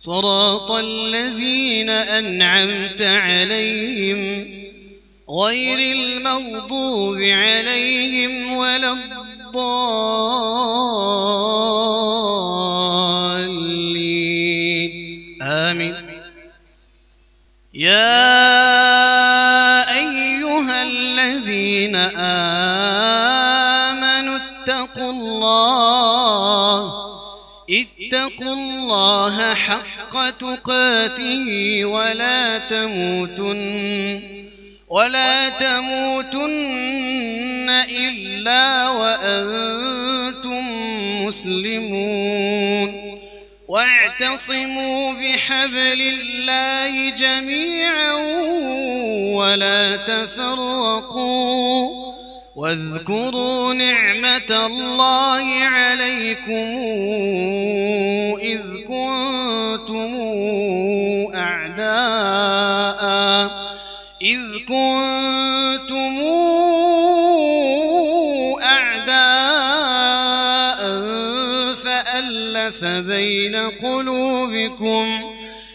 صراط الذين أنعمت عليهم غير المغضوب عليهم ولا الضالين. آمين. يا أيها الذين آمنوا اتقوا الله اتقوا الله حق تقاته ولا تموتن ولا تموتن إلا وأنتم مسلمون واعتصموا بحبل الله جميعا ولا تفرقوا واذكروا نعمة الله عليكم إذ كنتم أعداء إذ كنتم أعداء فألف بين قلوبكم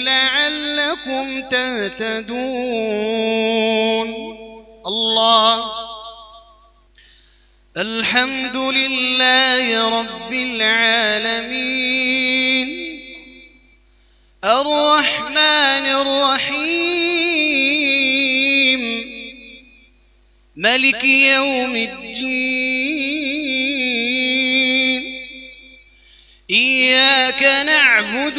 لعلكم تهتدون. الله. الحمد لله رب العالمين. الرحمن الرحيم. ملك يوم الدين. إياك نعبد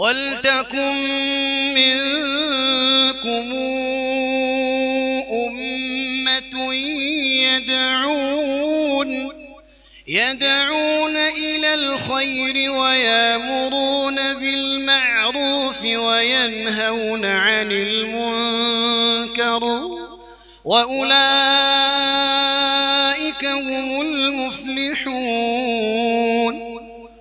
ولتكن منكم أمة يدعون يدعون إلى الخير ويامرون بالمعروف وينهون عن المنكر وأولئك هم المفلحون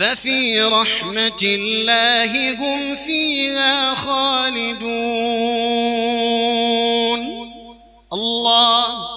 ففي رحمة الله هم فيها خالدون. الله